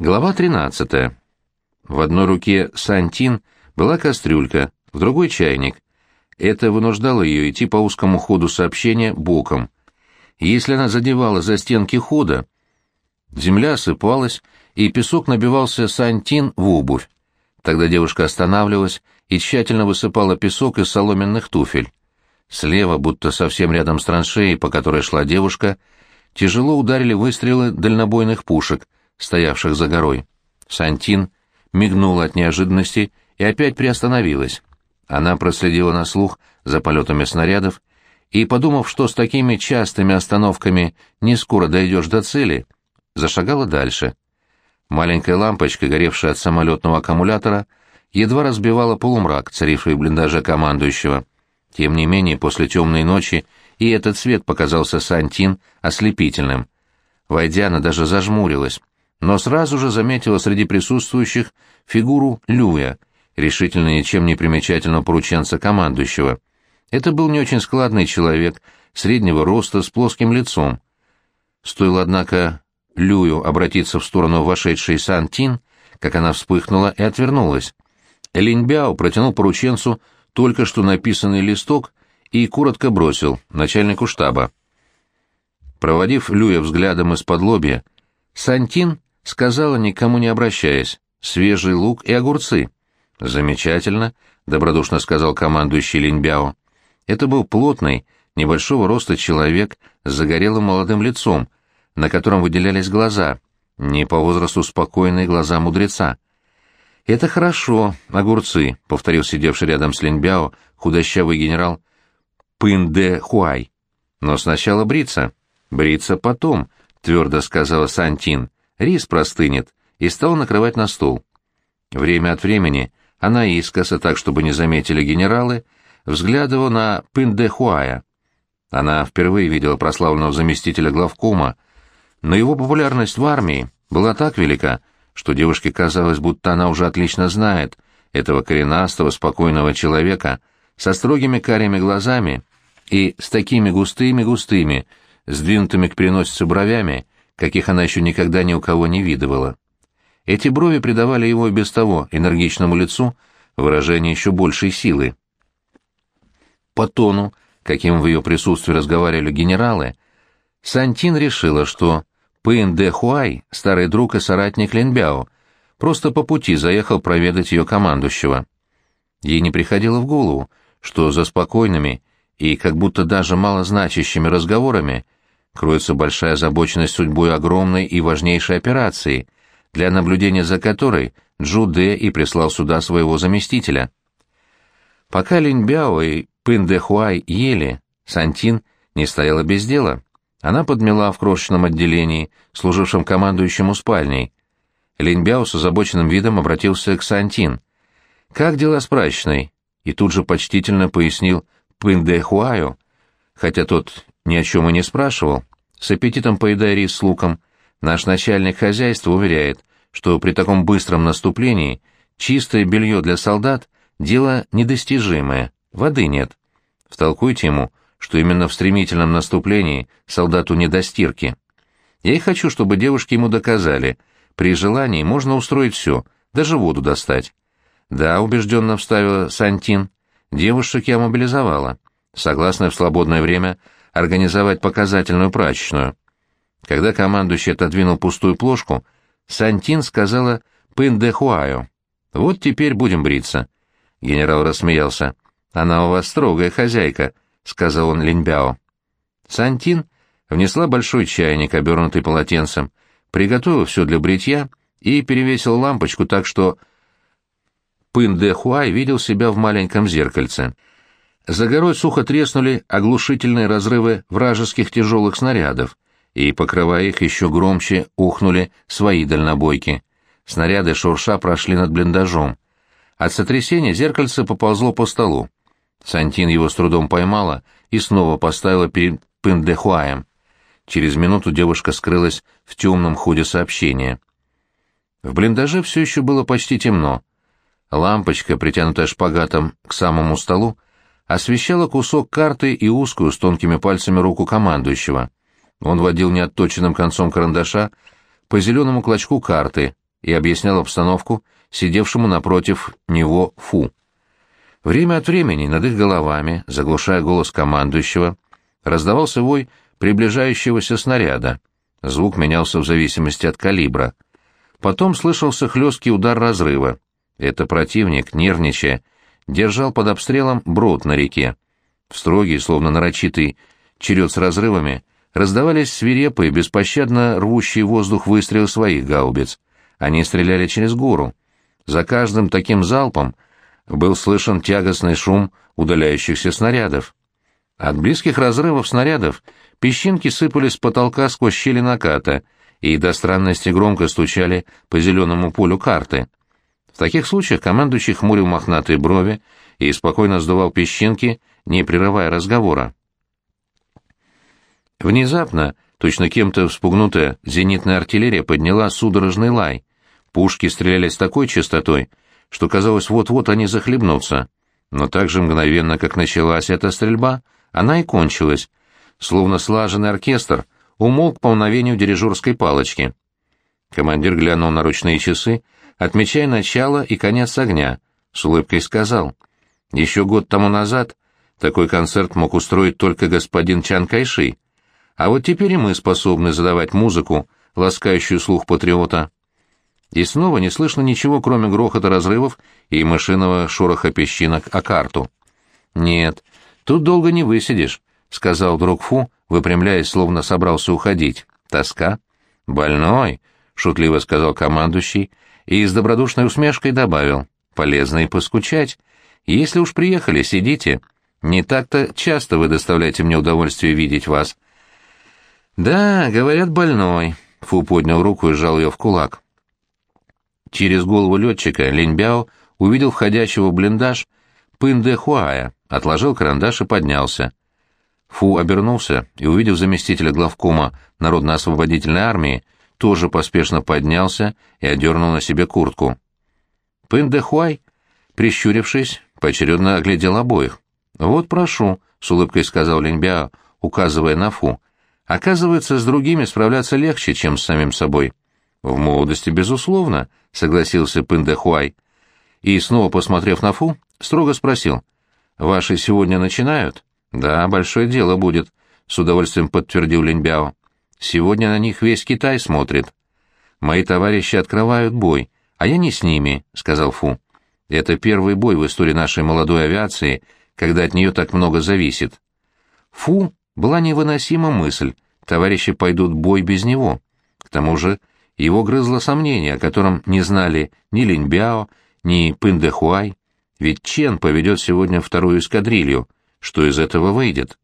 Глава 13. В одной руке Сантин была кастрюлька, в другой — чайник. Это вынуждало ее идти по узкому ходу сообщения боком. Если она задевала за стенки хода, земля осыпалась, и песок набивался Сантин в обувь. Тогда девушка останавливалась и тщательно высыпала песок из соломенных туфель. Слева, будто совсем рядом с траншеей, по которой шла девушка, тяжело ударили выстрелы дальнобойных пушек — стоявших за горой. Сантин мигнула от неожиданности и опять приостановилась. Она проследила на слух за полетами снарядов и, подумав, что с такими частыми остановками не скоро дойдешь до цели, зашагала дальше. Маленькая лампочка, горевшая от самолетного аккумулятора, едва разбивала полумрак, царивший в блиндаже командующего. Тем не менее, после темной ночи и этот свет показался Сантин ослепительным. Войдя, она даже зажмурилась но сразу же заметила среди присутствующих фигуру Люя, решительно ничем не примечательного порученца командующего. Это был не очень складный человек, среднего роста, с плоским лицом. Стоило, однако, Люю обратиться в сторону вошедшей Сан-Тин, как она вспыхнула и отвернулась. Линьбяо протянул порученцу только что написанный листок и коротко бросил начальнику штаба. Проводив Люя взглядом из-под лобья, Сантин сказала, никому не обращаясь, «Свежий лук и огурцы». «Замечательно», — добродушно сказал командующий Линьбяо. Это был плотный, небольшого роста человек с загорелым молодым лицом, на котором выделялись глаза, не по возрасту спокойные глаза мудреца. «Это хорошо, огурцы», — повторил сидевший рядом с Линьбяо худощавый генерал Пын-де Хуай. «Но сначала бриться». «Бриться потом», — твердо сказала Сантин рис простынет, и стал накрывать на стол. Время от времени она искоса, так чтобы не заметили генералы, взглядывала на Пиндэхуая. Она впервые видела прославленного заместителя главкома, но его популярность в армии была так велика, что девушке казалось, будто она уже отлично знает этого коренастого, спокойного человека со строгими карими глазами и с такими густыми-густыми, сдвинутыми к переносице бровями, каких она еще никогда ни у кого не видывала. Эти брови придавали его и без того энергичному лицу выражение еще большей силы. По тону, каким в ее присутствии разговаривали генералы, Сантин решила, что Пын де Хуай, старый друг и соратник Линбяо, просто по пути заехал проведать ее командующего. Ей не приходило в голову, что за спокойными и как будто даже малозначащими разговорами кроется большая озабоченность судьбой огромной и важнейшей операции, для наблюдения за которой Джу Дэ и прислал сюда своего заместителя. Пока Линь Бяо и Пын Дэ Хуай ели, Сантин не стояла без дела. Она подмела в крошечном отделении, служившем командующему спальней. Линь Бяо с озабоченным видом обратился к Сантин. «Как дела с прачечной?» И тут же почтительно пояснил Пын Дэ Хуаю, хотя тот ни о чем и не спрашивал, с аппетитом поедая рис с луком, наш начальник хозяйства уверяет, что при таком быстром наступлении чистое белье для солдат — дело недостижимое, воды нет. Втолкуйте ему, что именно в стремительном наступлении солдату не до стирки. Я и хочу, чтобы девушки ему доказали, при желании можно устроить все, даже воду достать. Да, убежденно вставила Сантин, девушек я мобилизовала. Согласно в свободное время — организовать показательную прачечную. Когда командующий отодвинул пустую плошку, Сантин сказала «Пын де Хуайо». «Вот теперь будем бриться». Генерал рассмеялся. «Она у вас строгая хозяйка», — сказал он Линьбяо. Сантин внесла большой чайник, обернутый полотенцем, приготовила все для бритья и перевесила лампочку так, что Пын де Хуай видел себя в маленьком зеркальце. За горой сухо треснули оглушительные разрывы вражеских тяжелых снарядов, и, покрывая их еще громче, ухнули свои дальнобойки. Снаряды шурша прошли над блиндажом. От сотрясения зеркальце поползло по столу. Сантин его с трудом поймала и снова поставила перед Пындехуаем. Через минуту девушка скрылась в темном ходе сообщения. В блиндаже все еще было почти темно. Лампочка, притянутая шпагатом к самому столу, освещала кусок карты и узкую с тонкими пальцами руку командующего. Он водил неотточенным концом карандаша по зеленому клочку карты, и объяснял обстановку сидевшему напротив него Фу. Время от времени над их головами, заглушая голос командующего, раздавался вой приближающегося снаряда. Звук менялся в зависимости от калибра. Потом слышался хлесткий удар разрыва. Это противник, нервничая, держал под обстрелом брод на реке. В строгий, словно нарочитый, черед с разрывами раздавались свирепые, беспощадно рвущие воздух выстрелы своих гаубиц. Они стреляли через гору. За каждым таким залпом был слышен тягостный шум удаляющихся снарядов. От близких разрывов снарядов песчинки сыпались с потолка сквозь щели наката и до странности громко стучали по зеленому полю карты. В таких случаях командующий хмурил мохнатые брови и спокойно сдувал песчинки, не прерывая разговора. Внезапно, точно кем-то вспугнутая зенитная артиллерия подняла судорожный лай. Пушки стреляли с такой частотой, что казалось, вот-вот они захлебнутся. Но так же мгновенно, как началась эта стрельба, она и кончилась, словно слаженный оркестр умолк по мгновению дирижерской палочки. Командир глянул на ручные часы, отмечая начало и конец огня, с улыбкой сказал, «Еще год тому назад такой концерт мог устроить только господин Чан Кайши, а вот теперь и мы способны задавать музыку, ласкающую слух патриота». И снова не слышно ничего, кроме грохота разрывов и мышиного шороха песчинок о карту. «Нет, тут долго не высидишь», — сказал друг Фу, выпрямляясь, словно собрался уходить. «Тоска?» «Больной», — шутливо сказал командующий, и с добродушной усмешкой добавил. «Полезно и поскучать. Если уж приехали, сидите. Не так-то часто вы доставляете мне удовольствие видеть вас». «Да, говорят, больной», — Фу поднял руку и сжал ее в кулак. Через голову летчика Линьбяо увидел входящего в блиндаж Пынде Хуая, отложил карандаш и поднялся. Фу обернулся и, увидев заместителя главкома Народно-освободительной армии, тоже поспешно поднялся и одернул на себе куртку. Пынде Хуай, прищурившись, поочередно оглядел обоих. «Вот прошу», — с улыбкой сказал Линьбяо, указывая на Фу. «Оказывается, с другими справляться легче, чем с самим собой». «В молодости, безусловно», — согласился Пындэхуай. И, снова посмотрев на Фу, строго спросил. «Ваши сегодня начинают?» «Да, большое дело будет», — с удовольствием подтвердил Линьбяо. «Сегодня на них весь Китай смотрит». «Мои товарищи открывают бой, а я не с ними», — сказал Фу. «Это первый бой в истории нашей молодой авиации, когда от нее так много зависит». Фу была невыносима мысль, товарищи пойдут бой без него. К тому же его грызло сомнение, о котором не знали ни Линьбяо, ни Пындэхуай. Ведь Чен поведет сегодня вторую эскадрилью. Что из этого выйдет?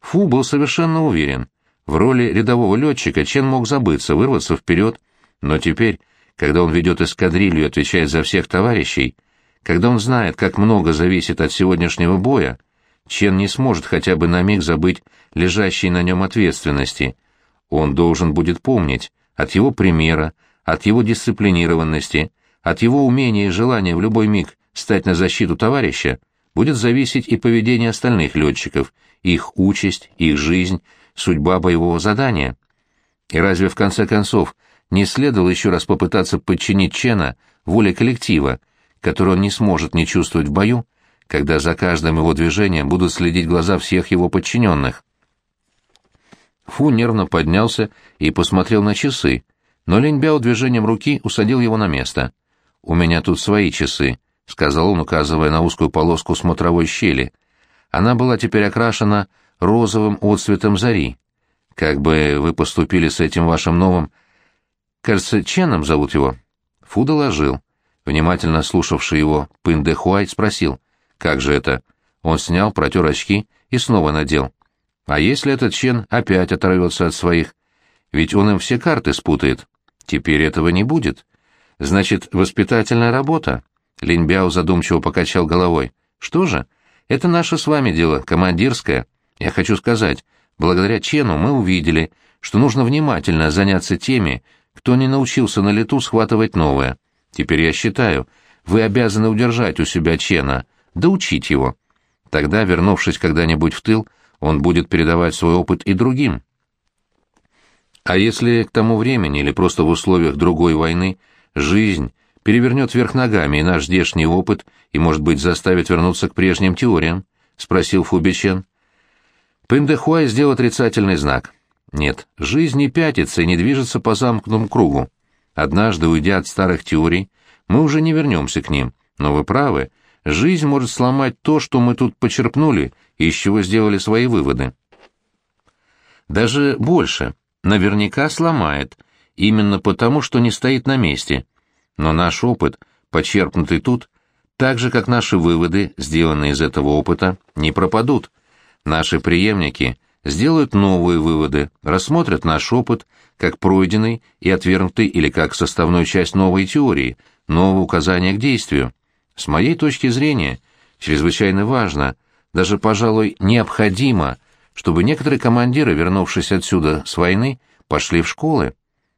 Фу был совершенно уверен. В роли рядового летчика Чен мог забыться, вырваться вперед, но теперь, когда он ведет эскадрилью и отвечает за всех товарищей, когда он знает, как много зависит от сегодняшнего боя, Чен не сможет хотя бы на миг забыть лежащей на нем ответственности. Он должен будет помнить, от его примера, от его дисциплинированности, от его умения и желания в любой миг стать на защиту товарища, будет зависеть и поведение остальных летчиков, их участь, их жизнь, судьба боевого задания. И разве в конце концов не следовало еще раз попытаться подчинить Чена воле коллектива, которую он не сможет не чувствовать в бою, когда за каждым его движением будут следить глаза всех его подчиненных? Фу нервно поднялся и посмотрел на часы, но Линьбяо движением руки усадил его на место. «У меня тут свои часы», — сказал он, указывая на узкую полоску смотровой щели. Она была теперь окрашена розовым отцветом зари. «Как бы вы поступили с этим вашим новым...» «Кажется, Ченом зовут его?» Фу доложил. Внимательно слушавший его Пын Де Хуай спросил. «Как же это?» Он снял, протер очки и снова надел. А если этот Чен опять оторвется от своих? Ведь он им все карты спутает. Теперь этого не будет. Значит, воспитательная работа. Линьбяо задумчиво покачал головой. Что же? Это наше с вами дело, командирское. Я хочу сказать, благодаря Чену мы увидели, что нужно внимательно заняться теми, кто не научился на лету схватывать новое. Теперь я считаю, вы обязаны удержать у себя Чена, доучить его. Тогда, вернувшись когда-нибудь в тыл, он будет передавать свой опыт и другим. А если к тому времени или просто в условиях другой войны жизнь перевернет вверх ногами и наш здешний опыт, и, может быть, заставит вернуться к прежним теориям? — спросил Фубичен. Пендехуай сделал отрицательный знак. Нет, жизнь не пятится и не движется по замкнутому кругу. Однажды, уйдя от старых теорий, мы уже не вернемся к ним. Но вы правы, жизнь может сломать то, что мы тут почерпнули и из чего сделали свои выводы. Даже больше. Наверняка сломает. Именно потому, что не стоит на месте. Но наш опыт, почерпнутый тут, так же, как наши выводы, сделанные из этого опыта, не пропадут. Наши преемники сделают новые выводы, рассмотрят наш опыт как пройденный и отвергнутый или как составную часть новой теории, нового указания к действию. С моей точки зрения, чрезвычайно важно, даже, пожалуй, необходимо, чтобы некоторые командиры, вернувшись отсюда с войны, пошли в школы.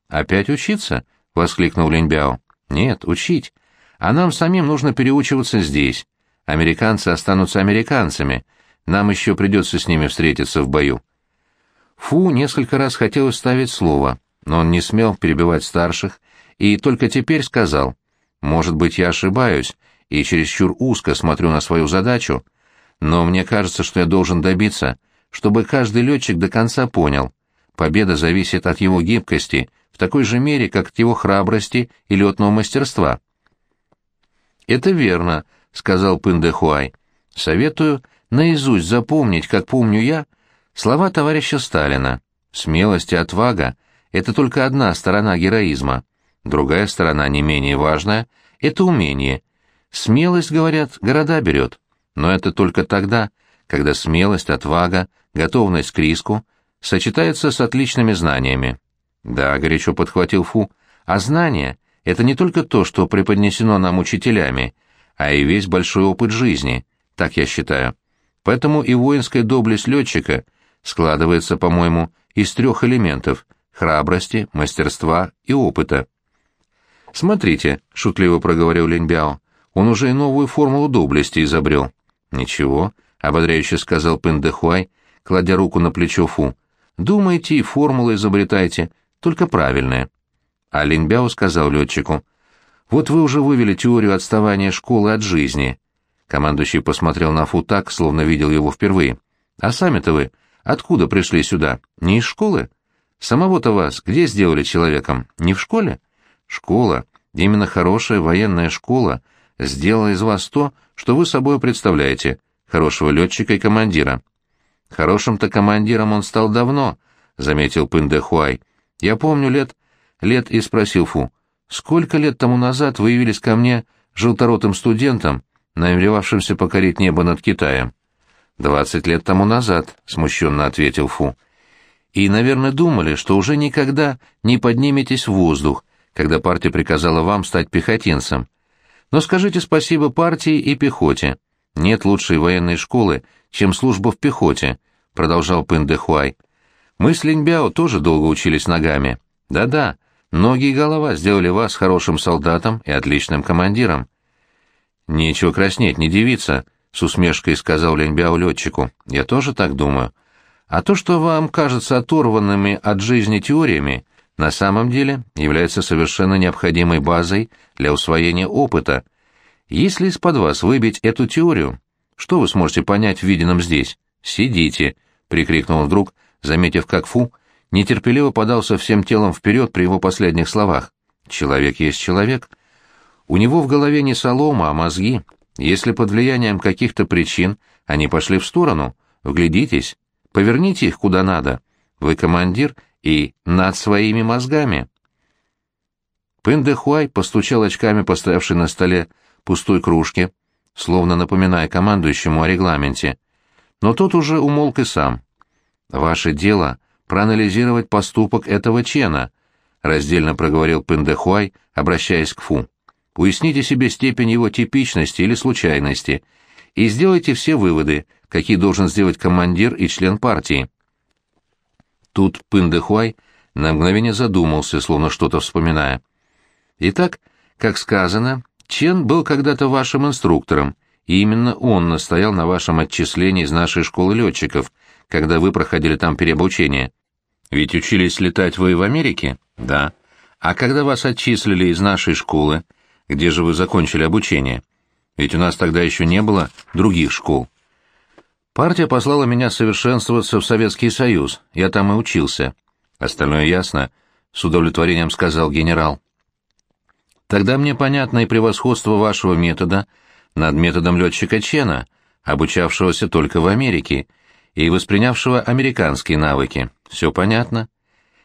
«Опять учиться?» — воскликнул Линьбяо. «Нет, учить. А нам самим нужно переучиваться здесь. Американцы останутся американцами. Нам еще придется с ними встретиться в бою». Фу несколько раз хотел ставить слово, но он не смел перебивать старших и только теперь сказал, «Может быть, я ошибаюсь и чересчур узко смотрю на свою задачу, но мне кажется, что я должен добиться, чтобы каждый летчик до конца понял, победа зависит от его гибкости в такой же мере, как от его храбрости и летного мастерства». «Это верно», — сказал Пындэхуай. «Советую наизусть запомнить, как помню я, слова товарища Сталина. Смелость и отвага — это только одна сторона героизма. Другая сторона, не менее важная, — это умение. Смелость, говорят, города берет. Но это только тогда, когда смелость, отвага, готовность к риску сочетаются с отличными знаниями. Да, горячо подхватил Фу, а знания — это не только то, что преподнесено нам учителями, а и весь большой опыт жизни, так я считаю. Поэтому и воинская доблесть летчика складывается, по-моему, из трех элементов — храбрости, мастерства и опыта. «Смотрите», — шутливо проговорил Линьбяо, — «он уже и новую формулу доблести изобрел». «Ничего», — ободряюще сказал Пендехуай, кладя руку на плечо Фу. «Думайте и формулы изобретайте, только правильные». А Линьбяо сказал летчику, «Вот вы уже вывели теорию отставания школы от жизни. Командующий посмотрел на Фу так, словно видел его впервые. «А сами-то вы откуда пришли сюда? Не из школы? Самого-то вас где сделали человеком? Не в школе? Школа, именно хорошая военная школа, сделала из вас то, что вы собой представляете, хорошего летчика и командира». «Хорошим-то командиром он стал давно», — заметил Пындэхуай. «Я помню лет...» Лет и спросил Фу. «Сколько лет тому назад вы явились ко мне желторотым студентом, намеревавшимся покорить небо над Китаем. «Двадцать лет тому назад», — смущенно ответил Фу. «И, наверное, думали, что уже никогда не подниметесь в воздух, когда партия приказала вам стать пехотинцем. Но скажите спасибо партии и пехоте. Нет лучшей военной школы, чем служба в пехоте», — продолжал Пын Дэхуай. «Мы с Линьбяо тоже долго учились ногами. Да-да, ноги и голова сделали вас хорошим солдатом и отличным командиром. «Нечего краснеть, не девица», — с усмешкой сказал Леньбяо летчику. «Я тоже так думаю. А то, что вам кажется оторванными от жизни теориями, на самом деле является совершенно необходимой базой для усвоения опыта. Если из-под вас выбить эту теорию, что вы сможете понять в виденном здесь? Сидите!» — прикрикнул вдруг, заметив, как Фу нетерпеливо подался всем телом вперед при его последних словах. «Человек есть человек». У него в голове не солома, а мозги. Если под влиянием каких-то причин они пошли в сторону, вглядитесь, поверните их куда надо. Вы командир и над своими мозгами. Пэндэхуай постучал очками по стоявшей на столе пустой кружке, словно напоминая командующему о регламенте. Но тот уже умолк и сам. «Ваше дело — проанализировать поступок этого Чена», — раздельно проговорил Пэндэхуай, обращаясь к Фу. Уясните себе степень его типичности или случайности и сделайте все выводы, какие должен сделать командир и член партии. Тут Пындэхуай на мгновение задумался, словно что-то вспоминая. Итак, как сказано, Чен был когда-то вашим инструктором, и именно он настоял на вашем отчислении из нашей школы летчиков, когда вы проходили там переобучение. Ведь учились летать вы в Америке? Да. А когда вас отчислили из нашей школы, где же вы закончили обучение? Ведь у нас тогда еще не было других школ. Партия послала меня совершенствоваться в Советский Союз, я там и учился. Остальное ясно, — с удовлетворением сказал генерал. Тогда мне понятно и превосходство вашего метода над методом летчика Чена, обучавшегося только в Америке и воспринявшего американские навыки. Все понятно.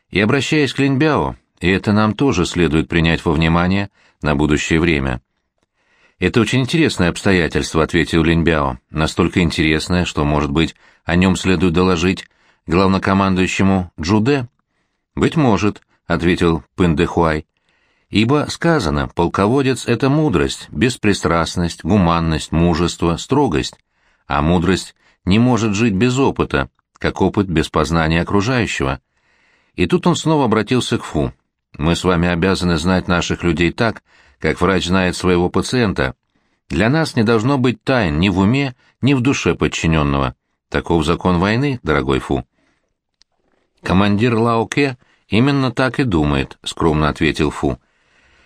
И обращаясь к Линьбяо, и это нам тоже следует принять во внимание на будущее время. «Это очень интересное обстоятельство», — ответил Линьбяо. «Настолько интересное, что, может быть, о нем следует доложить главнокомандующему Джуде?» «Быть может», — ответил Пындэхуай. Ибо сказано, полководец — это мудрость, беспристрастность, гуманность, мужество, строгость. А мудрость не может жить без опыта, как опыт без познания окружающего. И тут он снова обратился к Фу. «Мы с вами обязаны знать наших людей так, как врач знает своего пациента. Для нас не должно быть тайн ни в уме, ни в душе подчиненного. Таков закон войны, дорогой Фу». «Командир Лаоке именно так и думает», — скромно ответил Фу.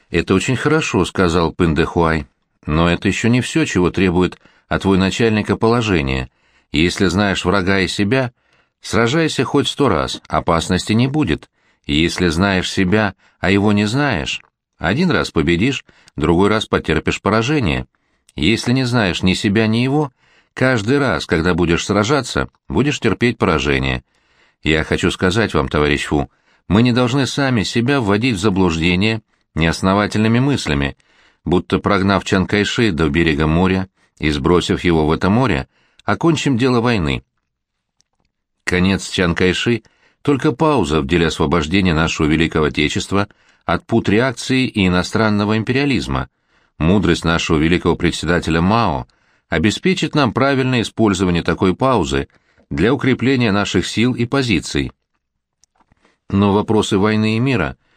«Это очень хорошо», — сказал Пиндэхуай. «Но это еще не все, чего требует от твой начальника положение. Если знаешь врага и себя, сражайся хоть сто раз, опасности не будет. Если знаешь себя, а его не знаешь, один раз победишь, другой раз потерпишь поражение. Если не знаешь ни себя, ни его, каждый раз, когда будешь сражаться, будешь терпеть поражение. Я хочу сказать вам, товарищ Фу, мы не должны сами себя вводить в заблуждение неосновательными мыслями, будто прогнав Чан Кайши до берега моря и сбросив его в это море, окончим дело войны. Конец Чан Кайши — только пауза в деле освобождения нашего великого Отечества от пут реакции и иностранного империализма. Мудрость нашего великого председателя Мао обеспечит нам правильное использование такой паузы для укрепления наших сил и позиций. Но вопросы войны и мира —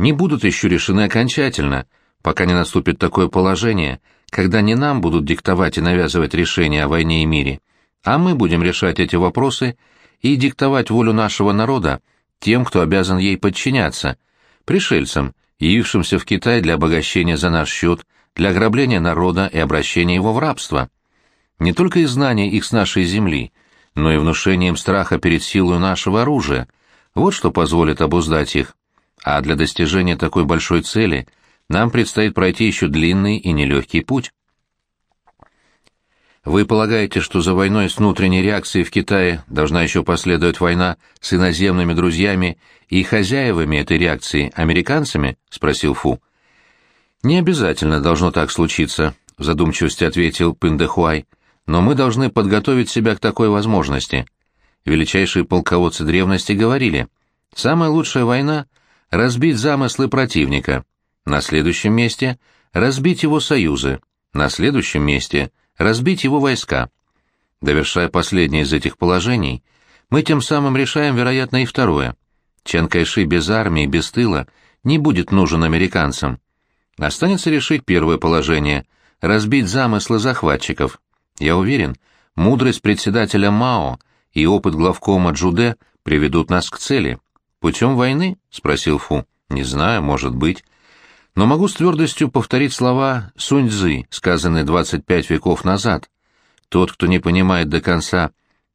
не будут еще решены окончательно, пока не наступит такое положение, когда не нам будут диктовать и навязывать решения о войне и мире, а мы будем решать эти вопросы и диктовать волю нашего народа тем, кто обязан ей подчиняться, пришельцам, явившимся в Китай для обогащения за наш счет, для ограбления народа и обращения его в рабство. Не только из их с нашей земли, но и внушением страха перед силой нашего оружия. Вот что позволит обуздать их. А для достижения такой большой цели нам предстоит пройти еще длинный и нелегкий путь. Вы полагаете, что за войной с внутренней реакцией в Китае должна еще последовать война с иноземными друзьями и хозяевами этой реакции, американцами? — спросил Фу. «Не обязательно должно так случиться», — в задумчивости ответил Пиндэхуай. «Но мы должны подготовить себя к такой возможности. Величайшие полководцы древности говорили, самая лучшая война разбить замыслы противника, на следующем месте разбить его союзы, на следующем месте разбить его войска. Довершая последнее из этих положений, мы тем самым решаем, вероятно, и второе. Чан Кайши без армии, без тыла не будет нужен американцам. Останется решить первое положение — разбить замыслы захватчиков. Я уверен, мудрость председателя Мао и опыт главкома Джуде приведут нас к цели — «Путем войны?» — спросил Фу. «Не знаю, может быть. Но могу с твердостью повторить слова Сунь-Цзы, сказанные 25 веков назад. Тот, кто не понимает до конца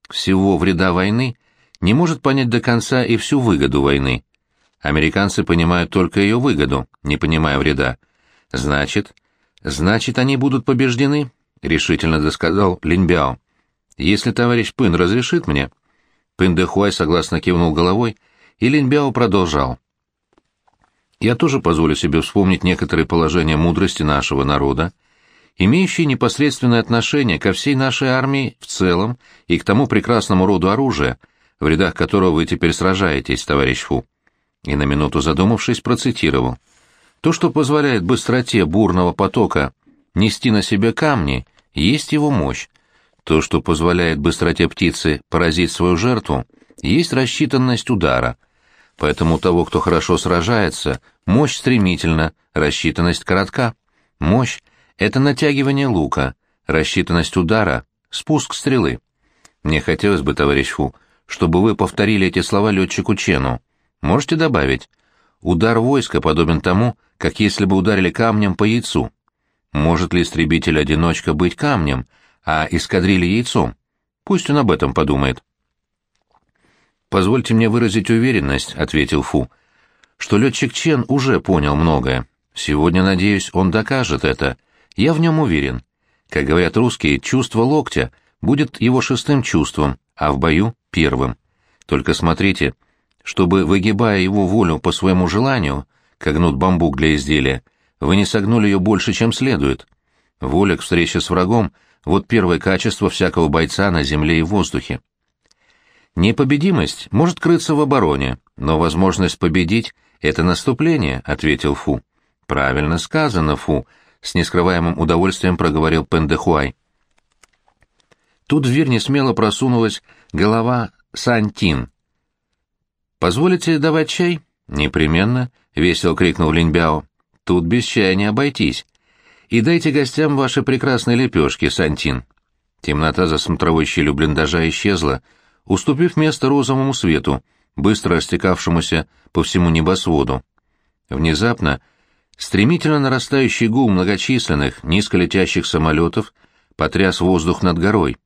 всего вреда войны, не может понять до конца и всю выгоду войны. Американцы понимают только ее выгоду, не понимая вреда. Значит, значит, они будут побеждены, — решительно досказал Линьбяо. Если товарищ Пын разрешит мне... Пын Дэхуай согласно кивнул головой — и Линьбяо продолжал. «Я тоже позволю себе вспомнить некоторые положения мудрости нашего народа, имеющие непосредственное отношение ко всей нашей армии в целом и к тому прекрасному роду оружия, в рядах которого вы теперь сражаетесь, товарищ Фу». И на минуту задумавшись, процитировал. «То, что позволяет быстроте бурного потока нести на себе камни, есть его мощь. То, что позволяет быстроте птицы поразить свою жертву, есть рассчитанность удара. Поэтому того, кто хорошо сражается, мощь стремительна, рассчитанность коротка. Мощь — это натягивание лука, рассчитанность удара — спуск стрелы. Мне хотелось бы, товарищ Фу, чтобы вы повторили эти слова летчику Чену. Можете добавить? удар войска подобен тому, как если бы ударили камнем по яйцу. Может ли истребитель-одиночка быть камнем, а эскадрилья яйцом? Пусть он об этом подумает. «Позвольте мне выразить уверенность», — ответил Фу, — «что летчик Чен уже понял многое. Сегодня, надеюсь, он докажет это. Я в нем уверен. Как говорят русские, чувство локтя будет его шестым чувством, а в бою — первым. Только смотрите, чтобы, выгибая его волю по своему желанию, как гнут бамбук для изделия, вы не согнули ее больше, чем следует. Воля к встрече с врагом — вот первое качество всякого бойца на земле и в воздухе. «Непобедимость может крыться в обороне, но возможность победить — это наступление», — ответил Фу. «Правильно сказано, Фу», — с нескрываемым удовольствием проговорил Пендехуай. Тут в дверь несмело просунулась голова Сантин. «Позволите давать чай?» «Непременно», — весело крикнул Линьбяо. «Тут без чая не обойтись. И дайте гостям ваши прекрасные лепешки, Сантин». Темнота за смотровой щелью блиндажа исчезла, — уступив место розовому свету, быстро растекавшемуся по всему небосводу. Внезапно стремительно нарастающий гул многочисленных, низколетящих самолетов потряс воздух над горой.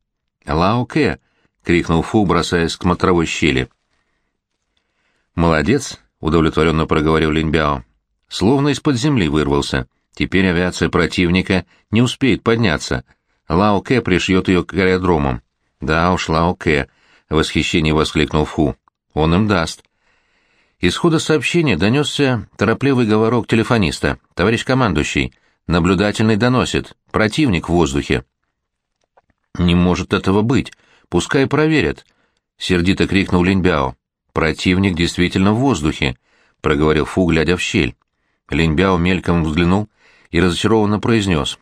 «Лао-Кэ!» — крикнул Фу, бросаясь к смотровой щели. «Молодец!» — удовлетворенно проговорил Линьбяо. «Словно из-под земли вырвался. Теперь авиация противника не успеет подняться. Лао-Кэ пришьет ее к аэродромам». «Да уж, Лао-Кэ!» — в восхищении воскликнул Фу. «Он им даст». Из хода сообщения донесся торопливый говорок телефониста. «Товарищ командующий, наблюдательный доносит. Противник в воздухе». «Не может этого быть. Пускай проверят», — сердито крикнул Линьбяо. «Противник действительно в воздухе», — проговорил Фу, глядя в щель. Линьбяо мельком взглянул и разочарованно произнес.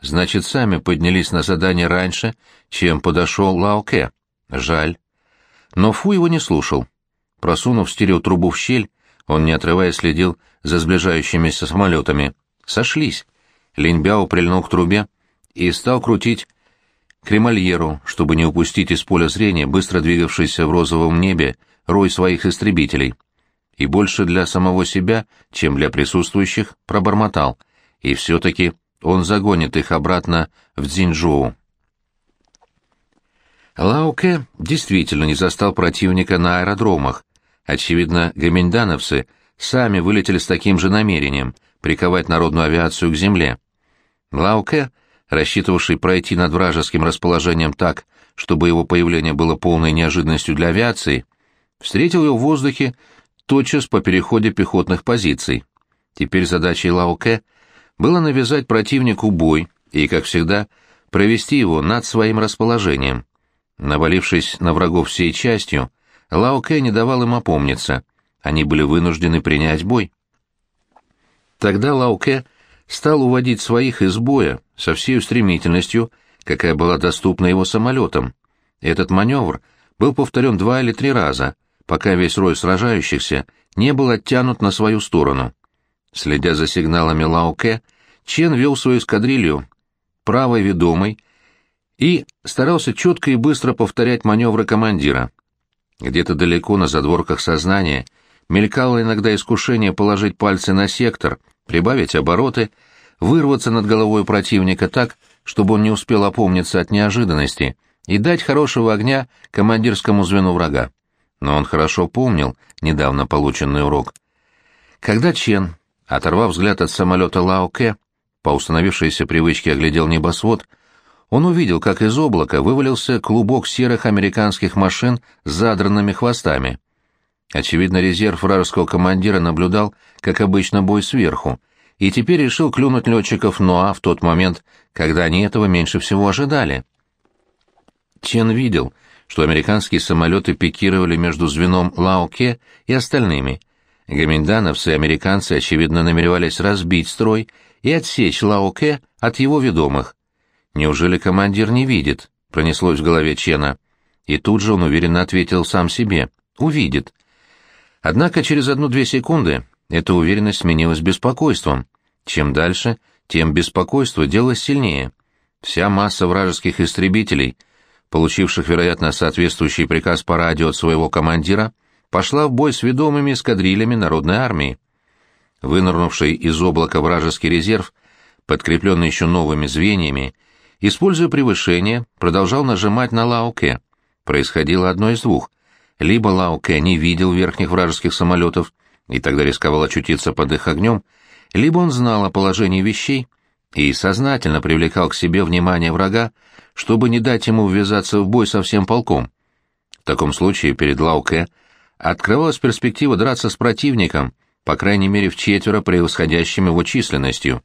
«Значит, сами поднялись на задание раньше, чем подошел Лаоке. Жаль». Но Фу его не слушал. Просунув стереотрубу в щель, он, не отрываясь, следил за сближающимися самолетами. Сошлись. Линьбяо прильнул к трубе и стал крутить кремольеру, чтобы не упустить из поля зрения быстро двигавшийся в розовом небе рой своих истребителей. И больше для самого себя, чем для присутствующих, пробормотал. И все-таки он загонит их обратно в Цзиньчжоу. Лауке действительно не застал противника на аэродромах. Очевидно, гоминдановцы сами вылетели с таким же намерением — приковать народную авиацию к земле. Лауке, рассчитывавший пройти над вражеским расположением так, чтобы его появление было полной неожиданностью для авиации, встретил его в воздухе тотчас по переходе пехотных позиций. Теперь задачей Лауке было навязать противнику бой и, как всегда, провести его над своим расположением. Навалившись на врагов всей частью, Лао Кэ не давал им опомниться. Они были вынуждены принять бой. Тогда Лао Кэ стал уводить своих из боя со всей стремительностью, какая была доступна его самолетам. Этот маневр был повторен два или три раза, пока весь рой сражающихся не был оттянут на свою сторону. Следя за сигналами Лао Кэ, Чен вел свою эскадрилью правой ведомой и старался четко и быстро повторять маневры командира. Где-то далеко на задворках сознания мелькало иногда искушение положить пальцы на сектор, прибавить обороты, вырваться над головой противника так, чтобы он не успел опомниться от неожиданности, и дать хорошего огня командирскому звену врага. Но он хорошо помнил недавно полученный урок. Когда Чен, оторвав взгляд от самолета Лао Кэ, по установившейся привычке оглядел небосвод, он увидел, как из облака вывалился клубок серых американских машин с задранными хвостами. Очевидно, резерв вражеского командира наблюдал, как обычно, бой сверху, и теперь решил клюнуть летчиков Ноа в тот момент, когда они этого меньше всего ожидали. Чен видел, что американские самолеты пикировали между звеном Лаоке и остальными. Гаминдановцы и американцы, очевидно, намеревались разбить строй и отсечь Лаоке от его ведомых. Неужели командир не видит? Пронеслось в голове Чена. И тут же он уверенно ответил сам себе. Увидит. Однако через одну-две секунды эта уверенность сменилась беспокойством. Чем дальше, тем беспокойство делалось сильнее. Вся масса вражеских истребителей, получивших, вероятно, соответствующий приказ по радио от своего командира, пошла в бой с ведомыми эскадрильями народной армии. Вынырнувший из облака вражеский резерв, подкрепленный еще новыми звеньями, используя превышение, продолжал нажимать на Лауке. Происходило одно из двух. Либо Лауке не видел верхних вражеских самолетов, и тогда рисковал очутиться под их огнем, либо он знал о положении вещей и сознательно привлекал к себе внимание врага, чтобы не дать ему ввязаться в бой со всем полком. В таком случае перед Лауке открывалась перспектива драться с противником, по крайней мере в четверо превосходящим его численностью.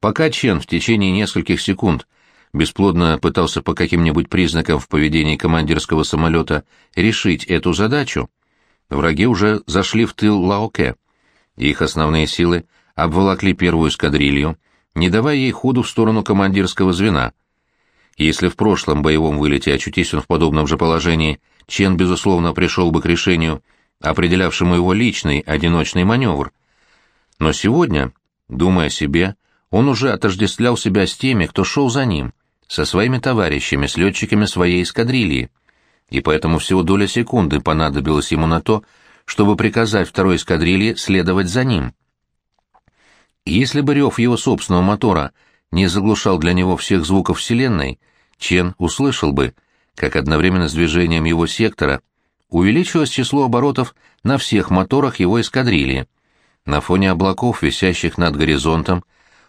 Пока Чен в течение нескольких секунд бесплодно пытался по каким-нибудь признакам в поведении командирского самолета решить эту задачу, враги уже зашли в тыл Лаоке. Их основные силы обволокли первую эскадрилью, не давая ей ходу в сторону командирского звена. Если в прошлом боевом вылете очутись он в подобном же положении, Чен, безусловно, пришел бы к решению, определявшему его личный одиночный маневр. Но сегодня, думая о себе, он уже отождествлял себя с теми, кто шел за ним, со своими товарищами, с летчиками своей эскадрильи, и поэтому всего доля секунды понадобилась ему на то, чтобы приказать второй эскадрилье следовать за ним. Если бы рев его собственного мотора не заглушал для него всех звуков Вселенной, Чен услышал бы, как одновременно с движением его сектора увеличилось число оборотов на всех моторах его эскадрильи. На фоне облаков, висящих над горизонтом,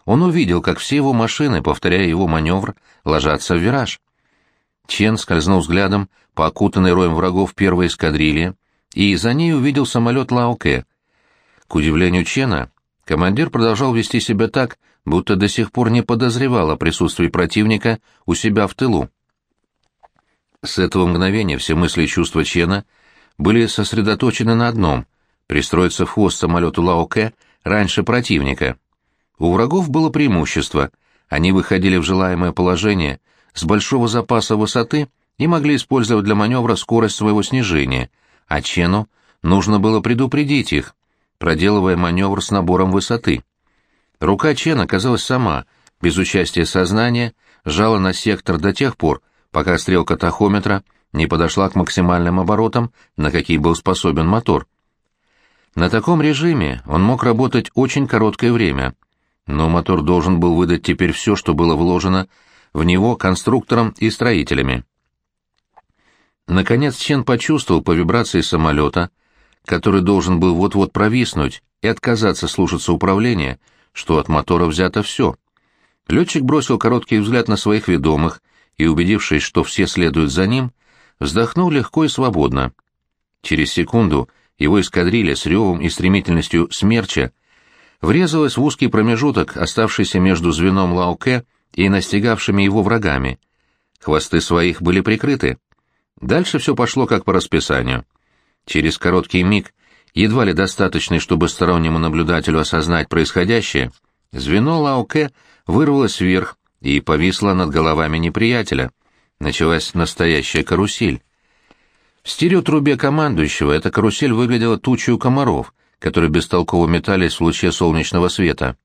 он увидел, как все его машины, повторяя его маневр, ложатся в вираж. Чен скользнул взглядом по окутанной роем врагов первой эскадрильи, и за ней увидел самолет Лаоке. К удивлению Чена, командир продолжал вести себя так, будто до сих пор не подозревал о присутствии противника у себя в тылу. С этого мгновения все мысли и чувства Чена были сосредоточены на одном — пристроиться в хвост самолету Лаоке раньше противника. У врагов было преимущество. Они выходили в желаемое положение с большого запаса высоты и могли использовать для маневра скорость своего снижения, а Чену нужно было предупредить их, проделывая маневр с набором высоты. Рука Чена, казалось, сама, без участия сознания, жала на сектор до тех пор, пока стрелка тахометра не подошла к максимальным оборотам, на какие был способен мотор. На таком режиме он мог работать очень короткое время — но мотор должен был выдать теперь все, что было вложено в него конструктором и строителями. Наконец Чен почувствовал по вибрации самолета, который должен был вот-вот провиснуть и отказаться слушаться управления, что от мотора взято все. Летчик бросил короткий взгляд на своих ведомых и, убедившись, что все следуют за ним, вздохнул легко и свободно. Через секунду его эскадрилья с ревом и стремительностью смерча врезалась в узкий промежуток, оставшийся между звеном Лауке и настигавшими его врагами. Хвосты своих были прикрыты. Дальше все пошло как по расписанию. Через короткий миг, едва ли достаточный, чтобы стороннему наблюдателю осознать происходящее, звено Лауке вырвалось вверх и повисло над головами неприятеля. Началась настоящая карусель. В стереотрубе командующего эта карусель выглядела тучью комаров, которые бестолково метались в луче солнечного света.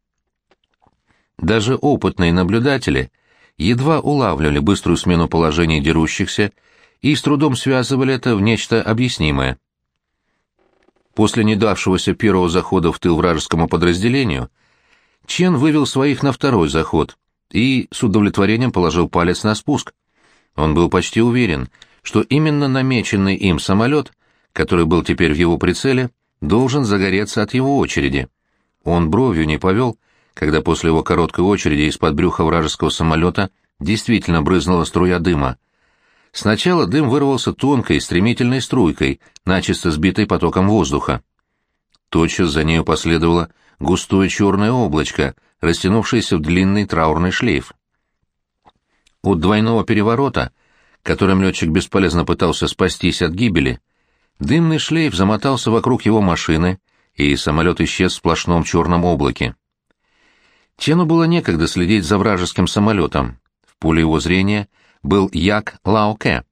Даже опытные наблюдатели едва улавливали быструю смену положений дерущихся и с трудом связывали это в нечто объяснимое. После недавшегося первого захода в тыл вражескому подразделению, Чен вывел своих на второй заход и с удовлетворением положил палец на спуск. Он был почти уверен, что именно намеченный им самолет, который был теперь в его прицеле, должен загореться от его очереди. Он бровью не повел, когда после его короткой очереди из-под брюха вражеского самолета действительно брызнула струя дыма. Сначала дым вырвался тонкой, стремительной струйкой, начисто сбитой потоком воздуха. Тотчас за нею последовало густое черное облачко, растянувшееся в длинный траурный шлейф. От двойного переворота, которым летчик бесполезно пытался спастись от гибели, Дымный шлейф замотался вокруг его машины, и самолет исчез в сплошном черном облаке. Чену было некогда следить за вражеским самолетом. В поле его зрения был Як Лаоке.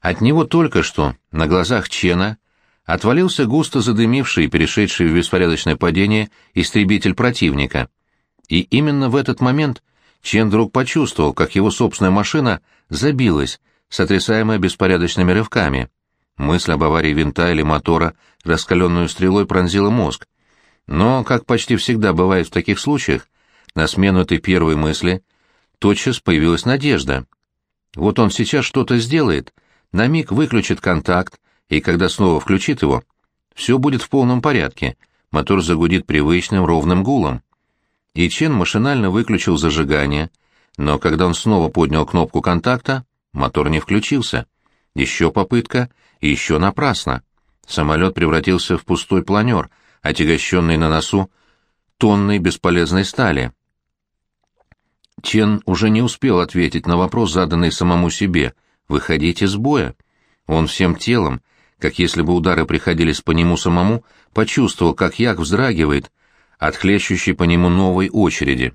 От него только что, на глазах Чена, отвалился густо задымивший и перешедший в беспорядочное падение истребитель противника. И именно в этот момент Чен вдруг почувствовал, как его собственная машина забилась, сотрясаемая беспорядочными рывками. Мысль об аварии винта или мотора раскаленную стрелой пронзила мозг. Но, как почти всегда бывает в таких случаях, на смену этой первой мысли тотчас появилась надежда. Вот он сейчас что-то сделает, на миг выключит контакт, и когда снова включит его, все будет в полном порядке, мотор загудит привычным ровным гулом. И Чен машинально выключил зажигание, но когда он снова поднял кнопку контакта, мотор не включился. Еще попытка, и еще напрасно. Самолет превратился в пустой планер, отягощенный на носу тонной бесполезной стали. Чен уже не успел ответить на вопрос, заданный самому себе «Выходить из боя». Он всем телом, как если бы удары приходились по нему самому, почувствовал, как як вздрагивает от хлещущей по нему новой очереди.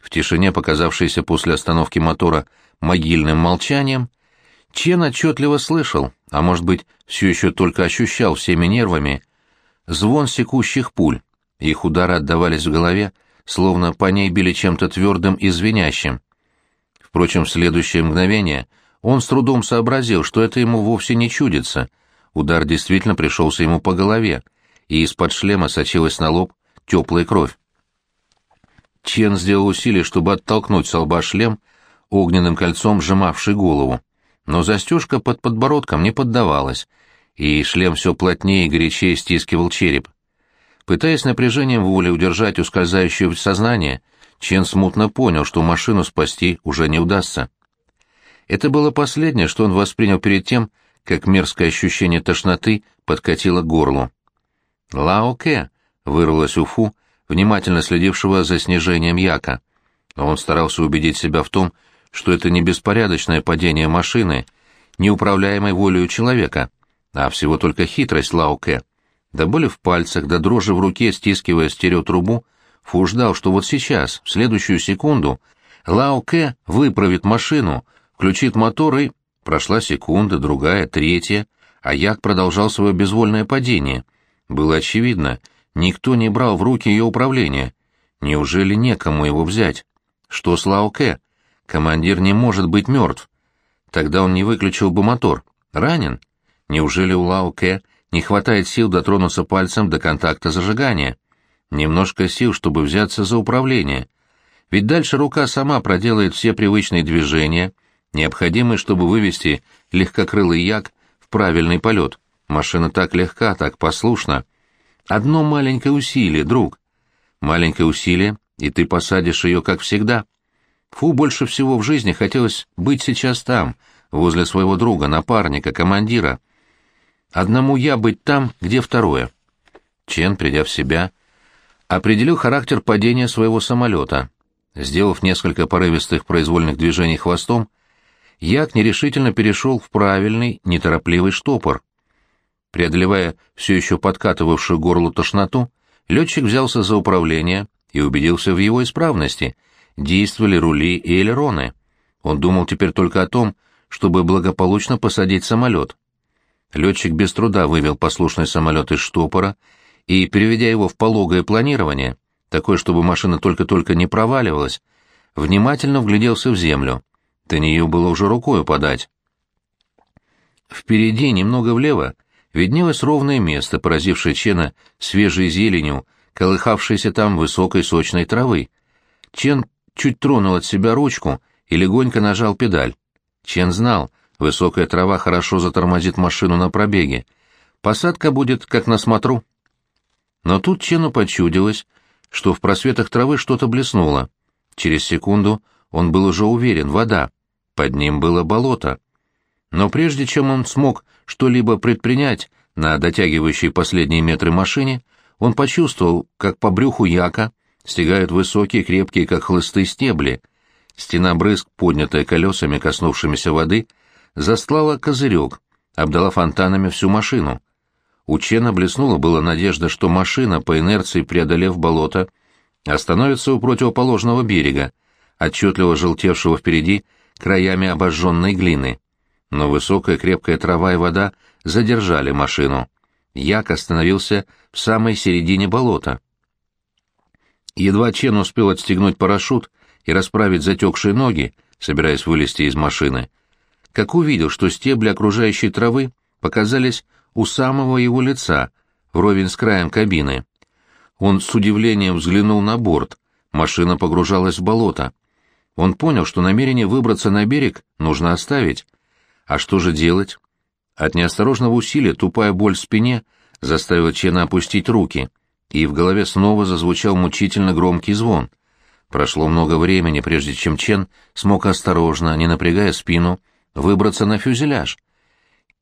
В тишине, показавшейся после остановки мотора могильным молчанием, Чен отчетливо слышал, а может быть, все еще только ощущал всеми нервами, звон секущих пуль. Их удары отдавались в голове, словно по ней били чем-то твердым и звенящим. Впрочем, в следующее мгновение он с трудом сообразил, что это ему вовсе не чудится. Удар действительно пришелся ему по голове, и из-под шлема сочилась на лоб теплая кровь. Чен сделал усилие, чтобы оттолкнуть с лба шлем, огненным кольцом сжимавший голову но застежка под подбородком не поддавалась, и шлем все плотнее и горячее стискивал череп. Пытаясь напряжением воли удержать ускользающее сознание, Чен смутно понял, что машину спасти уже не удастся. Это было последнее, что он воспринял перед тем, как мерзкое ощущение тошноты подкатило к горлу. «Лао Ке!» — вырвалось у Фу, внимательно следившего за снижением яка. Он старался убедить себя в том, что это не беспорядочное падение машины, неуправляемой волею человека, а всего только хитрость Лауке. До боли в пальцах, до дрожи в руке, стискивая стереотрубу, Фу ждал, что вот сейчас, в следующую секунду, Лауке выправит машину, включит мотор и... Прошла секунда, другая, третья, а Як продолжал свое безвольное падение. Было очевидно, никто не брал в руки ее управление. Неужели некому его взять? Что с Лауке? Командир не может быть мертв. Тогда он не выключил бы мотор. Ранен? Неужели у Лао Кэ не хватает сил дотронуться пальцем до контакта зажигания? Немножко сил, чтобы взяться за управление. Ведь дальше рука сама проделает все привычные движения, необходимые, чтобы вывести легкокрылый як в правильный полет. Машина так легка, так послушна. Одно маленькое усилие, друг. Маленькое усилие, и ты посадишь ее, как всегда. Фу больше всего в жизни хотелось быть сейчас там, возле своего друга, напарника, командира. Одному я быть там, где второе. Чен, придя в себя, определил характер падения своего самолета. Сделав несколько порывистых произвольных движений хвостом, Як нерешительно перешел в правильный, неторопливый штопор. Преодолевая все еще подкатывавшую горло тошноту, летчик взялся за управление и убедился в его исправности — действовали рули и элероны. Он думал теперь только о том, чтобы благополучно посадить самолет. Летчик без труда вывел послушный самолет из штопора и, переведя его в пологое планирование, такое, чтобы машина только-только не проваливалась, внимательно вгляделся в землю. До нее было уже рукою подать. Впереди, немного влево, виднелось ровное место, поразившее Чена свежей зеленью, колыхавшейся там высокой сочной травы. Чен чуть тронул от себя ручку и легонько нажал педаль. Чен знал, высокая трава хорошо затормозит машину на пробеге. Посадка будет как на смотру. Но тут Чену почудилось, что в просветах травы что-то блеснуло. Через секунду он был уже уверен — вода. Под ним было болото. Но прежде чем он смог что-либо предпринять на дотягивающей последние метры машине, он почувствовал, как по брюху яка стегают высокие, крепкие, как хлысты, стебли. Стена брызг, поднятая колесами, коснувшимися воды, застлала козырек, обдала фонтанами всю машину. У Чена блеснула была надежда, что машина, по инерции преодолев болото, остановится у противоположного берега, отчетливо желтевшего впереди краями обожженной глины. Но высокая крепкая трава и вода задержали машину. Як остановился в самой середине болота. Едва Чен успел отстегнуть парашют и расправить затекшие ноги, собираясь вылезти из машины, как увидел, что стебли окружающей травы показались у самого его лица, вровень с краем кабины. Он с удивлением взглянул на борт. Машина погружалась в болото. Он понял, что намерение выбраться на берег нужно оставить. А что же делать? От неосторожного усилия тупая боль в спине заставила Чена опустить руки, и в голове снова зазвучал мучительно громкий звон. Прошло много времени, прежде чем Чен смог осторожно, не напрягая спину, выбраться на фюзеляж.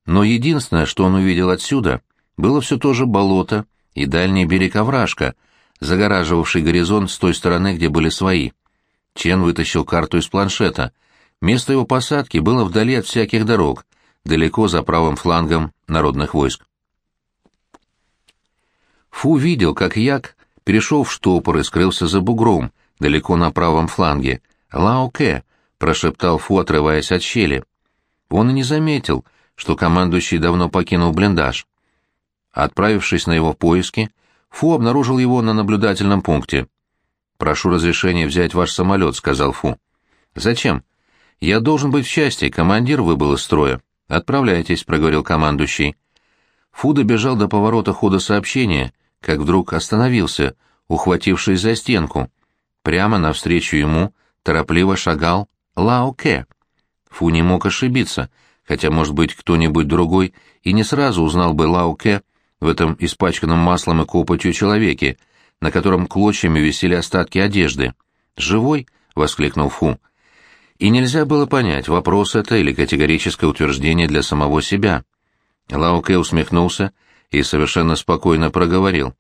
Но единственное, что он увидел отсюда, было все то же болото и дальний берег овражка, загораживавший горизонт с той стороны, где были свои. Чен вытащил карту из планшета. Место его посадки было вдали от всяких дорог, далеко за правым флангом народных войск. Фу видел, как Як перешел в штопор и скрылся за бугром, далеко на правом фланге. «Лао-Ке!» — прошептал Фу, отрываясь от щели. Он и не заметил, что командующий давно покинул блиндаж. Отправившись на его поиски, Фу обнаружил его на наблюдательном пункте. «Прошу разрешения взять ваш самолет», — сказал Фу. «Зачем?» «Я должен быть в части, командир выбыл из строя». «Отправляйтесь», — проговорил командующий. Фу добежал до поворота хода сообщения, как вдруг остановился, ухватившись за стенку. Прямо навстречу ему торопливо шагал Лао Ке. Фу не мог ошибиться, хотя, может быть, кто-нибудь другой и не сразу узнал бы Лао Ке в этом испачканном маслом и копотью человеке, на котором клочьями висели остатки одежды. «Живой?» — воскликнул Фу. И нельзя было понять, вопрос это или категорическое утверждение для самого себя. Лао Кэ усмехнулся и совершенно спокойно проговорил.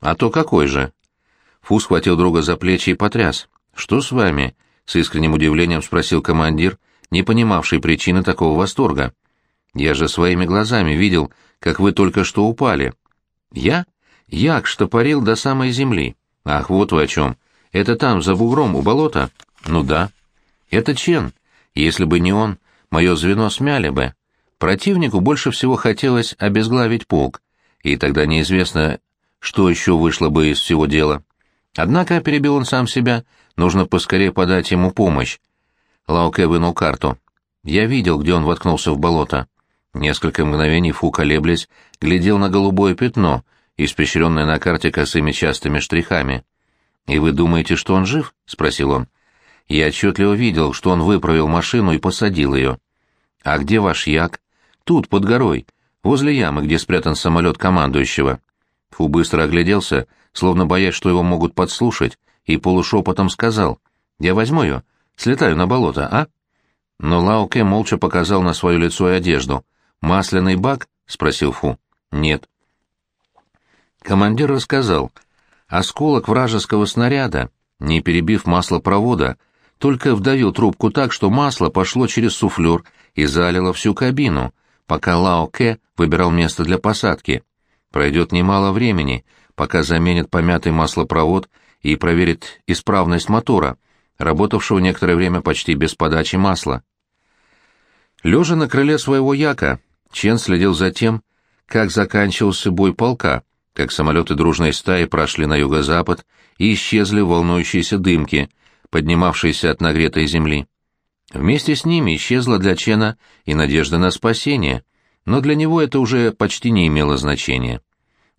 «А то какой же?» Фу схватил друга за плечи и потряс. «Что с вами?» — с искренним удивлением спросил командир, не понимавший причины такого восторга. «Я же своими глазами видел, как вы только что упали». «Я?» Як штопорил до самой земли. Ах, вот вы о чем. Это там, за бугром, у болота? Ну да. Это Чен. Если бы не он, мое звено смяли бы. Противнику больше всего хотелось обезглавить полк, и тогда неизвестно, что еще вышло бы из всего дела. Однако, перебил он сам себя, нужно поскорее подать ему помощь. Лауке вынул карту. Я видел, где он воткнулся в болото. Несколько мгновений Фу, колеблясь, глядел на голубое пятно — испещренная на карте косыми частыми штрихами. «И вы думаете, что он жив?» — спросил он. «Я отчетливо видел, что он выправил машину и посадил ее». «А где ваш як?» «Тут, под горой, возле ямы, где спрятан самолет командующего». Фу быстро огляделся, словно боясь, что его могут подслушать, и полушепотом сказал. «Я возьму ее, слетаю на болото, а?» Но Лао Кэ молча показал на свое лицо и одежду. «Масляный бак?» — спросил Фу. «Нет». Командир рассказал, осколок вражеского снаряда, не перебив маслопровода, только вдавил трубку так, что масло пошло через суфлер и залило всю кабину, пока Лао Кэ выбирал место для посадки. Пройдет немало времени, пока заменит помятый маслопровод и проверит исправность мотора, работавшего некоторое время почти без подачи масла. Лежа на крыле своего яка, Чен следил за тем, как заканчивался бой полка, как самолеты дружной стаи прошли на юго-запад и исчезли волнующиеся дымки, поднимавшиеся от нагретой земли. Вместе с ними исчезла для Чена и надежда на спасение, но для него это уже почти не имело значения.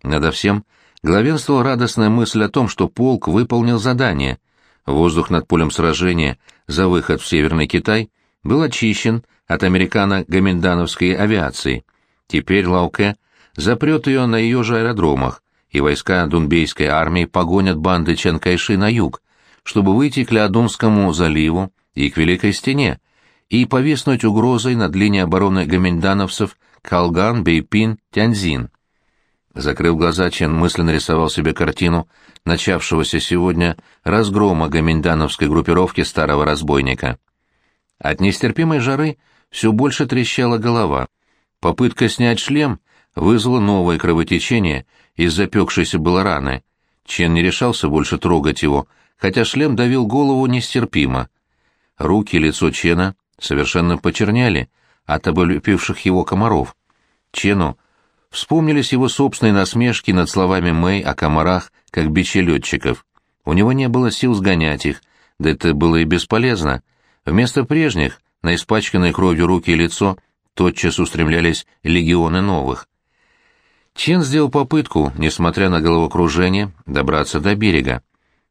Надо всем главенствовала радостная мысль о том, что полк выполнил задание. Воздух над полем сражения за выход в Северный Китай был очищен от американо-гоминдановской авиации. Теперь Лауке запрет ее на ее же аэродромах, и войска Дунбейской армии погонят банды Чанкайши на юг, чтобы выйти к Леодунскому заливу и к Великой Стене, и повиснуть угрозой над линией обороны гоминдановцев Калган, Бейпин, Тяньзин. Закрыв глаза, Чен мысленно рисовал себе картину начавшегося сегодня разгрома гоминдановской группировки старого разбойника. От нестерпимой жары все больше трещала голова. Попытка снять шлем вызвало новое кровотечение из запекшейся было раны. Чен не решался больше трогать его, хотя шлем давил голову нестерпимо. Руки и лицо Чена совершенно почерняли от облепивших его комаров. Чену вспомнились его собственные насмешки над словами Мэй о комарах, как биче летчиков. У него не было сил сгонять их, да это было и бесполезно. Вместо прежних, на испачканные кровью руки и лицо, тотчас устремлялись легионы новых. Чен сделал попытку, несмотря на головокружение, добраться до берега.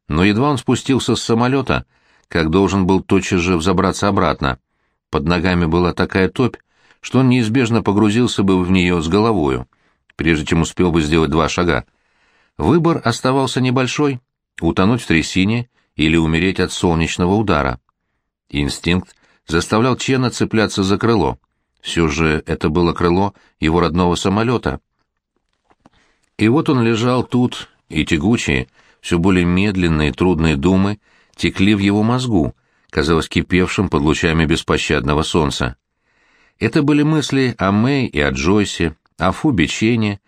Но едва он спустился с самолета, как должен был тотчас же взобраться обратно. Под ногами была такая топь, что он неизбежно погрузился бы в нее с головою, прежде чем успел бы сделать два шага. Выбор оставался небольшой — утонуть в трясине или умереть от солнечного удара. Инстинкт заставлял Чена цепляться за крыло. Все же это было крыло его родного самолета. И вот он лежал тут, и тягучие, все более медленные трудные думы текли в его мозгу, казалось кипевшим под лучами беспощадного солнца. Это были мысли о Мэй и о Джойсе, о Фубе Чене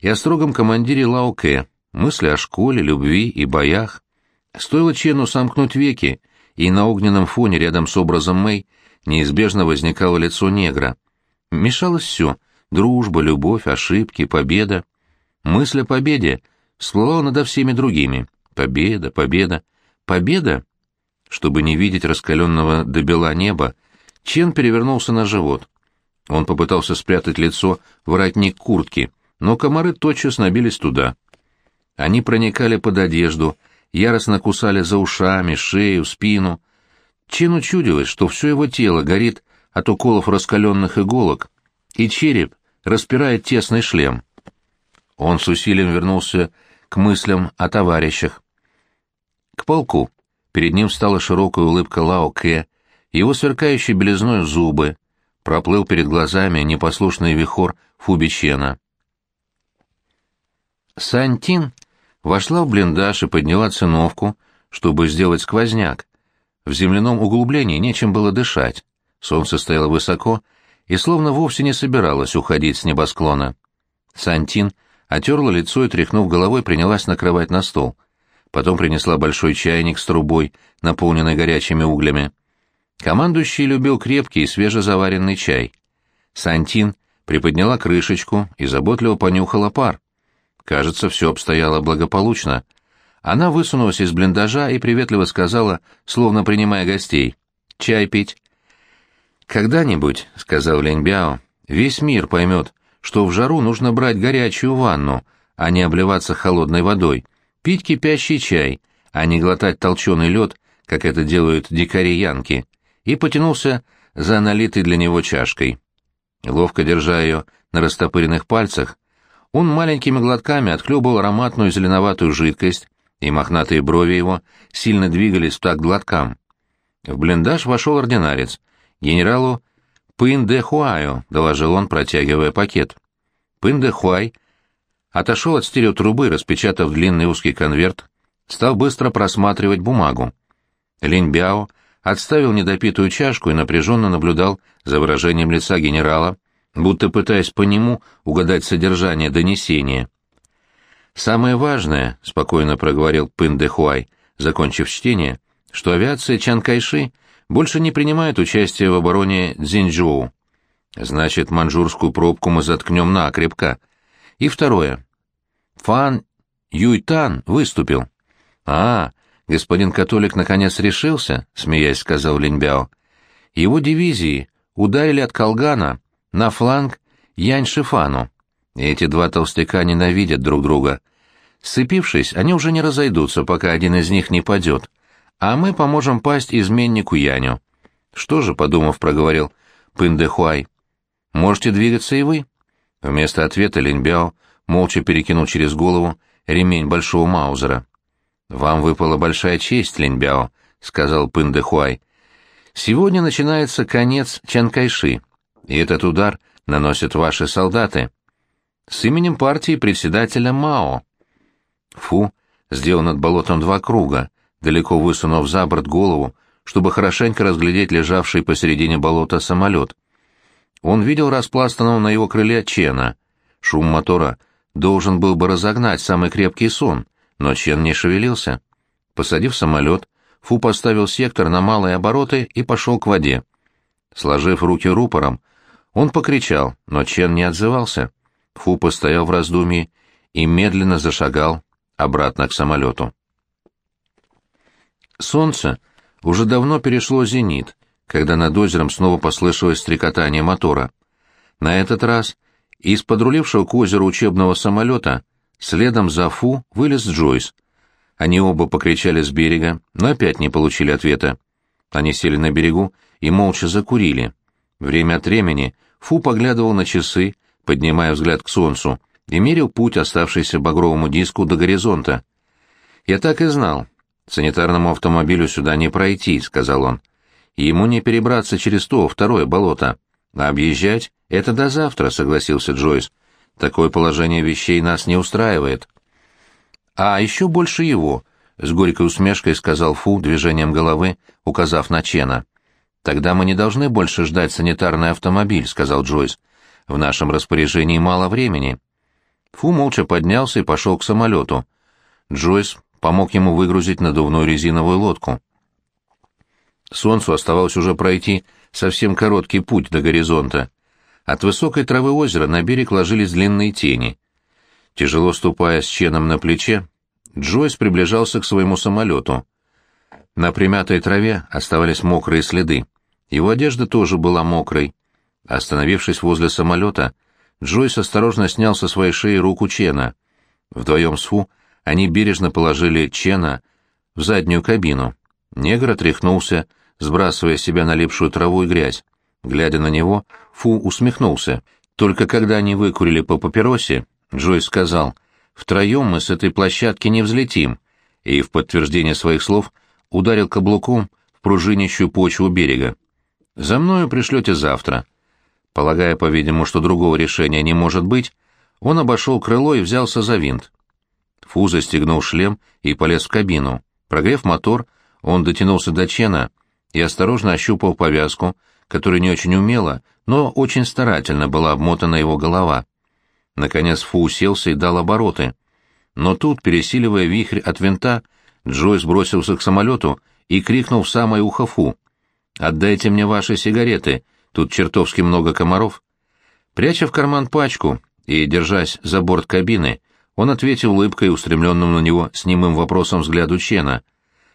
и о строгом командире Лауке, мысли о школе, любви и боях. Стоило Чену сомкнуть веки, и на огненном фоне рядом с образом Мэй неизбежно возникало лицо негра. Мешалось все — дружба, любовь, ошибки, победа. Мысль о победе всплыла надо всеми другими. Победа, победа, победа. Чтобы не видеть раскаленного до бела неба, Чен перевернулся на живот. Он попытался спрятать лицо в воротник куртки, но комары тотчас набились туда. Они проникали под одежду, яростно кусали за ушами, шею, спину. Чену чудилось, что все его тело горит от уколов раскаленных иголок, и череп распирает тесный шлем. Он с усилием вернулся к мыслям о товарищах. К полку. Перед ним стала широкая улыбка Лао Кэ, его сверкающие белизной зубы, проплыл перед глазами непослушный вихор Фубичена. Сантин вошла в блиндаж и подняла циновку, чтобы сделать сквозняк. В земляном углублении нечем было дышать. Солнце стояло высоко и словно вовсе не собиралось уходить с небосклона. Сантин отерла лицо и, тряхнув головой, принялась накрывать на стол. Потом принесла большой чайник с трубой, наполненной горячими углями. Командующий любил крепкий и свежезаваренный чай. Сантин приподняла крышечку и заботливо понюхала пар. Кажется, все обстояло благополучно. Она высунулась из блиндажа и приветливо сказала, словно принимая гостей, «Чай пить?» «Когда-нибудь», — сказал Леньбяо, — «весь мир поймет, что в жару нужно брать горячую ванну, а не обливаться холодной водой, пить кипящий чай, а не глотать толченый лед, как это делают дикари-янки, и потянулся за налитой для него чашкой. Ловко держа ее на растопыренных пальцах, он маленькими глотками отхлебывал ароматную зеленоватую жидкость, и мохнатые брови его сильно двигались в такт глоткам. В блиндаж вошел ординарец. Генералу Пын де Хуайо, доложил он, протягивая пакет. Пын де Хуай отошел от стереотрубы, распечатав длинный узкий конверт, стал быстро просматривать бумагу. Линь Бяо отставил недопитую чашку и напряженно наблюдал за выражением лица генерала, будто пытаясь по нему угадать содержание донесения. «Самое важное», — спокойно проговорил Пын де Хуай, закончив чтение, что авиация Чан Кайши больше не принимает участия в обороне Цзиньчжоу. Значит, манжурскую пробку мы заткнем накрепко. И второе. Фан Юйтан выступил. А, господин католик наконец решился, смеясь сказал Линьбяо. Его дивизии ударили от Колгана на фланг Янь-Шифану. Эти два толстяка ненавидят друг друга. Сцепившись, они уже не разойдутся, пока один из них не падет. А мы поможем пасть изменнику Яню. Что же, подумав, проговорил Пындэхуай. Можете двигаться и вы? Вместо ответа Линьбяо молча перекинул через голову ремень большого маузера. «Вам выпала большая честь, Линьбяо», — сказал Пындэхуай. «Сегодня начинается конец Чанкайши и этот удар наносят ваши солдаты. С именем партии председателя Мао. Фу сделал над болотом два круга, далеко высунув за борт голову, чтобы хорошенько разглядеть лежавший посередине болота самолет. Он видел распластанного на его крыле Чена. Шум мотора должен был бы разогнать самый крепкий сон, но Чен не шевелился. Посадив самолет, Фу поставил сектор на малые обороты и пошел к воде. Сложив руки рупором, он покричал, но Чен не отзывался. Фу постоял в раздумье и медленно зашагал обратно к самолету. Солнце уже давно перешло зенит, когда над озером снова послышалось стрекотание мотора. На этот раз Из подрулившего к озеру учебного самолета следом за Фу вылез Джойс. Они оба покричали с берега, но опять не получили ответа. Они сели на берегу и молча закурили. Время от времени Фу поглядывал на часы, поднимая взгляд к солнцу, и мерил путь, оставшийся багровому диску до горизонта. «Я так и знал. Санитарному автомобилю сюда не пройти», — сказал он. «Ему не перебраться через то, второе болото. А объезжать — это до завтра», — согласился Джойс. «Такое положение вещей нас не устраивает». «А еще больше его», — с горькой усмешкой сказал Фу движением головы, указав на Чена. «Тогда мы не должны больше ждать санитарный автомобиль», — сказал Джойс. «В нашем распоряжении мало времени». Фу молча поднялся и пошел к самолету. Джойс помог ему выгрузить надувную резиновую лодку. Солнцу оставалось уже пройти совсем короткий путь до горизонта. От высокой травы озера на берег ложились длинные тени. Тяжело ступая с ченом на плече, Джойс приближался к своему самолету. На примятой траве оставались мокрые следы. Его одежда тоже была мокрой. Остановившись возле самолета, Джойс осторожно снял со своей шеи руку Чена. Вдвоем с Фу они бережно положили Чена в заднюю кабину. Негр отряхнулся, сбрасывая с себя налипшую траву и грязь. Глядя на него, Фу усмехнулся. Только когда они выкурили по папиросе, Джойс сказал, «Втроем мы с этой площадки не взлетим», и в подтверждение своих слов ударил каблуком в пружинищую почву берега. «За мною пришлете завтра». Полагая, по-видимому, что другого решения не может быть, он обошел крыло и взялся за винт. Фу застегнул шлем и полез в кабину. Прогрев мотор, он дотянулся до Чена и осторожно ощупал повязку, которая не очень умело, но очень старательно была обмотана его голова. Наконец Фу уселся и дал обороты. Но тут, пересиливая вихрь от винта, Джойс бросился к самолету и крикнул в самое ухо Фу. «Отдайте мне ваши сигареты, тут чертовски много комаров». Пряча в карман пачку и держась за борт кабины, он ответил улыбкой, устремленным на него с немым вопросом взгляду Чена.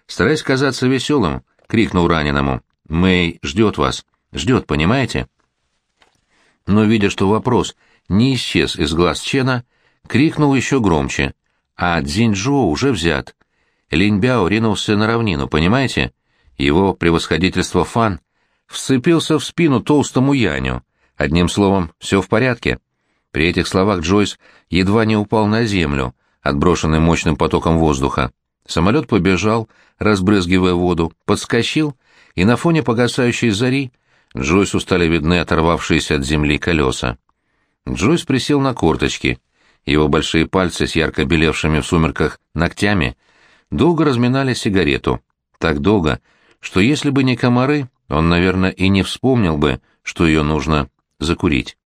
Стараясь казаться веселым, крикнул раненому. «Мэй ждет вас. Ждет, понимаете?» Но, видя, что вопрос не исчез из глаз Чена, крикнул еще громче. «А Цзиньчжоу уже взят. Линьбяо ринулся на равнину, понимаете? Его превосходительство Фан вцепился в спину толстому Яню. Одним словом, все в порядке». При этих словах Джойс едва не упал на землю, отброшенный мощным потоком воздуха. Самолет побежал, разбрызгивая воду, подскочил, и на фоне погасающей зари Джойсу стали видны оторвавшиеся от земли колеса. Джойс присел на корточки. Его большие пальцы с ярко белевшими в сумерках ногтями долго разминали сигарету. Так долго, что если бы не комары, он, наверное, и не вспомнил бы, что ее нужно закурить.